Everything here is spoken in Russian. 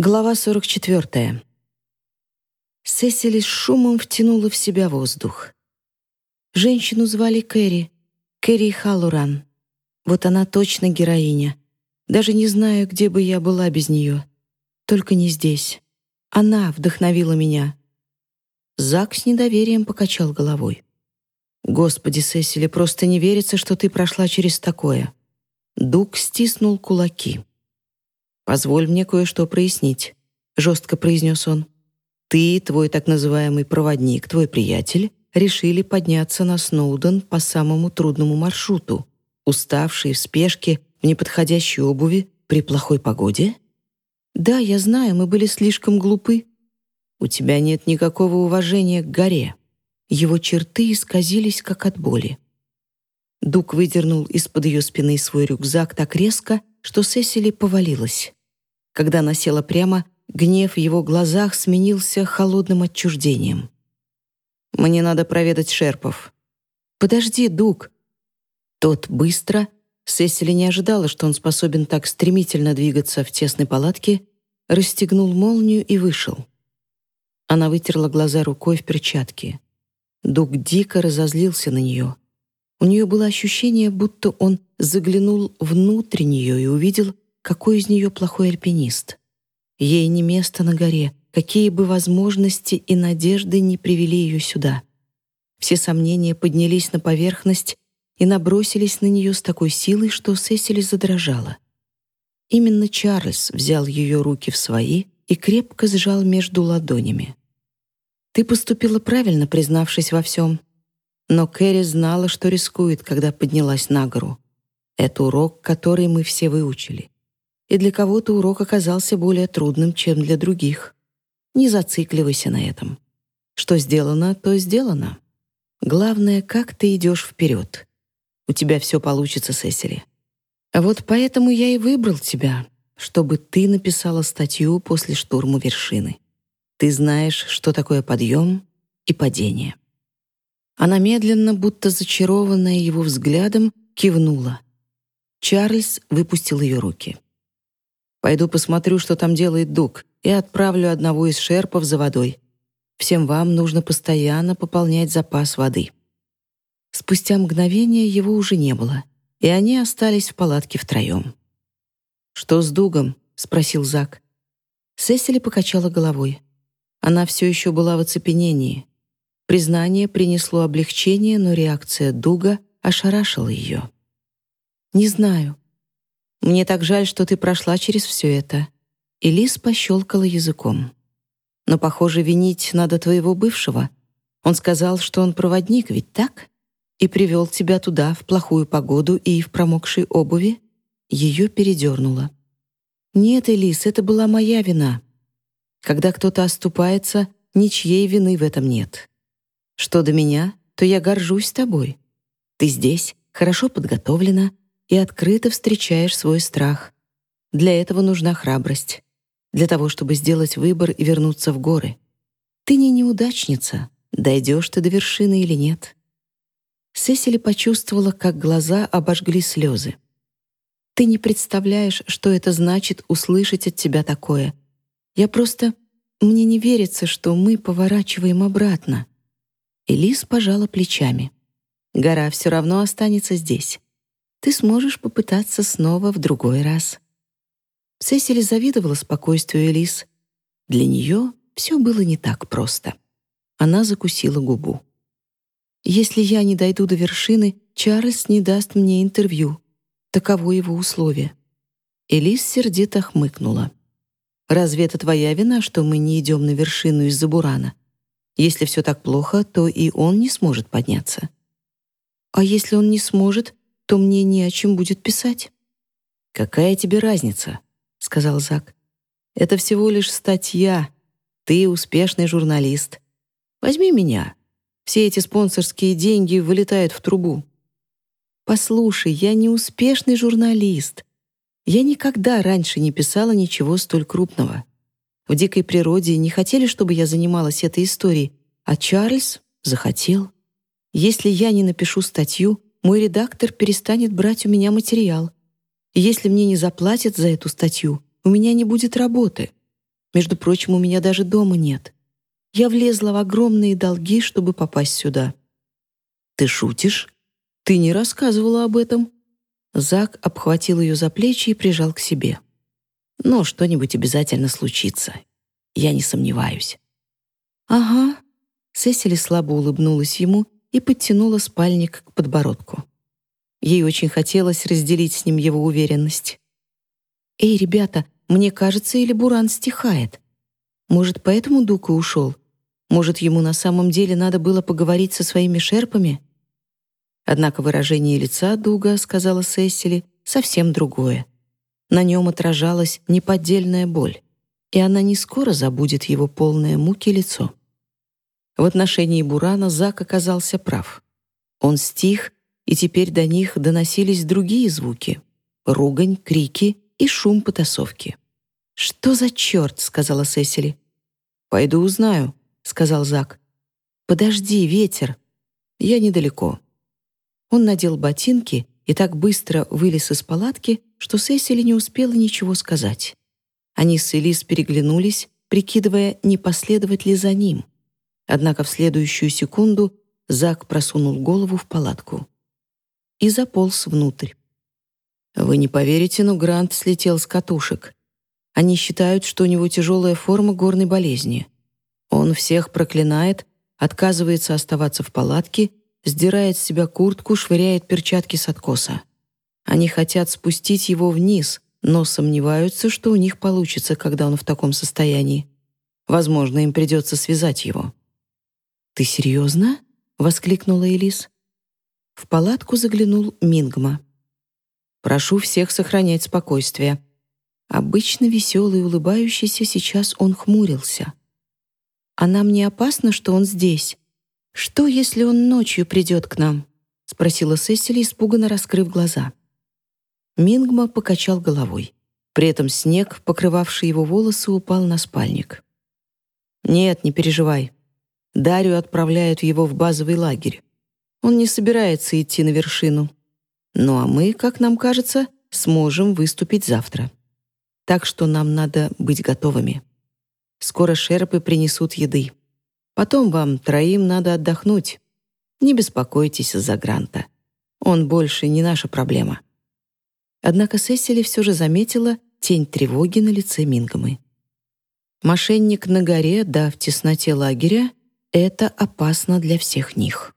Глава 44. Сесили с шумом втянула в себя воздух. Женщину звали Кэрри, Кэрри Халлоран. Вот она точно героиня. Даже не знаю, где бы я была без нее. Только не здесь. Она вдохновила меня. Зак с недоверием покачал головой. «Господи, Сесили, просто не верится, что ты прошла через такое». Дуг стиснул кулаки. «Позволь мне кое-что прояснить», — жестко произнес он. «Ты, твой так называемый проводник, твой приятель, решили подняться на Сноуден по самому трудному маршруту, уставшие в спешке, в неподходящей обуви, при плохой погоде?» «Да, я знаю, мы были слишком глупы». «У тебя нет никакого уважения к горе». Его черты исказились, как от боли. Дук выдернул из-под ее спины свой рюкзак так резко, что Сесили повалилась. Когда она села прямо, гнев в его глазах сменился холодным отчуждением. «Мне надо проведать шерпов». «Подожди, Дуг». Тот быстро, Сесили не ожидала, что он способен так стремительно двигаться в тесной палатке, расстегнул молнию и вышел. Она вытерла глаза рукой в перчатке. Дуг дико разозлился на нее. У нее было ощущение, будто он заглянул внутрь нее и увидел, какой из нее плохой альпинист. Ей не место на горе, какие бы возможности и надежды не привели ее сюда. Все сомнения поднялись на поверхность и набросились на нее с такой силой, что Сесили задрожала. Именно Чарльз взял ее руки в свои и крепко сжал между ладонями. «Ты поступила правильно, признавшись во всем», но Кэрри знала, что рискует, когда поднялась на гору. Это урок, который мы все выучили и для кого-то урок оказался более трудным, чем для других. Не зацикливайся на этом. Что сделано, то сделано. Главное, как ты идешь вперед. У тебя все получится, Сесили. А вот поэтому я и выбрал тебя, чтобы ты написала статью после штурма вершины. Ты знаешь, что такое подъем и падение. Она медленно, будто зачарованная его взглядом, кивнула. Чарльз выпустил ее руки. Пойду посмотрю, что там делает Дуг, и отправлю одного из шерпов за водой. Всем вам нужно постоянно пополнять запас воды». Спустя мгновение его уже не было, и они остались в палатке втроем. «Что с Дугом?» — спросил Зак. Сесили покачала головой. Она все еще была в оцепенении. Признание принесло облегчение, но реакция Дуга ошарашила ее. «Не знаю. Мне так жаль, что ты прошла через все это». Элис пощелкала языком. «Но, похоже, винить надо твоего бывшего. Он сказал, что он проводник, ведь так? И привел тебя туда в плохую погоду и в промокшей обуви?» Ее передернуло. «Нет, Элис, это была моя вина. Когда кто-то оступается, ничьей вины в этом нет. Что до меня, то я горжусь тобой. Ты здесь, хорошо подготовлена, и открыто встречаешь свой страх. Для этого нужна храбрость. Для того, чтобы сделать выбор и вернуться в горы. Ты не неудачница, дойдешь ты до вершины или нет. Сесили почувствовала, как глаза обожгли слезы. Ты не представляешь, что это значит услышать от тебя такое. Я просто... Мне не верится, что мы поворачиваем обратно. Элис пожала плечами. Гора все равно останется здесь ты сможешь попытаться снова в другой раз. Сесили завидовала спокойствию Элис. Для нее все было не так просто. Она закусила губу. «Если я не дойду до вершины, Чарльз не даст мне интервью. Таково его условие». Элис сердито хмыкнула. «Разве это твоя вина, что мы не идем на вершину из-за бурана? Если все так плохо, то и он не сможет подняться». «А если он не сможет, то мне не о чем будет писать». «Какая тебе разница?» — сказал Зак. «Это всего лишь статья. Ты успешный журналист. Возьми меня. Все эти спонсорские деньги вылетают в трубу». «Послушай, я не успешный журналист. Я никогда раньше не писала ничего столь крупного. В дикой природе не хотели, чтобы я занималась этой историей, а Чарльз захотел. Если я не напишу статью, мой редактор перестанет брать у меня материал. если мне не заплатят за эту статью, у меня не будет работы. Между прочим, у меня даже дома нет. Я влезла в огромные долги, чтобы попасть сюда». «Ты шутишь? Ты не рассказывала об этом?» Зак обхватил ее за плечи и прижал к себе. «Но что-нибудь обязательно случится. Я не сомневаюсь». «Ага». Сесили слабо улыбнулась ему и подтянула спальник к подбородку. Ей очень хотелось разделить с ним его уверенность. «Эй, ребята, мне кажется, или Буран стихает. Может, поэтому Дука ушел? Может, ему на самом деле надо было поговорить со своими шерпами?» Однако выражение лица Дуга, сказала Сесили, совсем другое. На нем отражалась неподдельная боль, и она не скоро забудет его полное муки лицо. В отношении Бурана Зак оказался прав. Он стих, и теперь до них доносились другие звуки — ругань, крики и шум потасовки. «Что за черт?» — сказала Сесили. «Пойду узнаю», — сказал Зак. «Подожди, ветер. Я недалеко». Он надел ботинки и так быстро вылез из палатки, что Сесили не успела ничего сказать. Они с Элис переглянулись, прикидывая, не последовать ли за ним — Однако в следующую секунду Зак просунул голову в палатку и заполз внутрь. Вы не поверите, но Грант слетел с катушек. Они считают, что у него тяжелая форма горной болезни. Он всех проклинает, отказывается оставаться в палатке, сдирает с себя куртку, швыряет перчатки с откоса. Они хотят спустить его вниз, но сомневаются, что у них получится, когда он в таком состоянии. Возможно, им придется связать его. «Ты серьезно?» — воскликнула Элис. В палатку заглянул Мингма. «Прошу всех сохранять спокойствие». Обычно веселый и улыбающийся, сейчас он хмурился. «А нам не опасно, что он здесь? Что, если он ночью придет к нам?» — спросила Сесили, испуганно раскрыв глаза. Мингма покачал головой. При этом снег, покрывавший его волосы, упал на спальник. «Нет, не переживай. Дарью отправляют его в базовый лагерь. Он не собирается идти на вершину. Ну а мы, как нам кажется, сможем выступить завтра. Так что нам надо быть готовыми. Скоро шерпы принесут еды. Потом вам троим надо отдохнуть. Не беспокойтесь за Гранта. Он больше не наша проблема. Однако Сесили все же заметила тень тревоги на лице Мингамы. Мошенник на горе, да в тесноте лагеря, это опасно для всех них.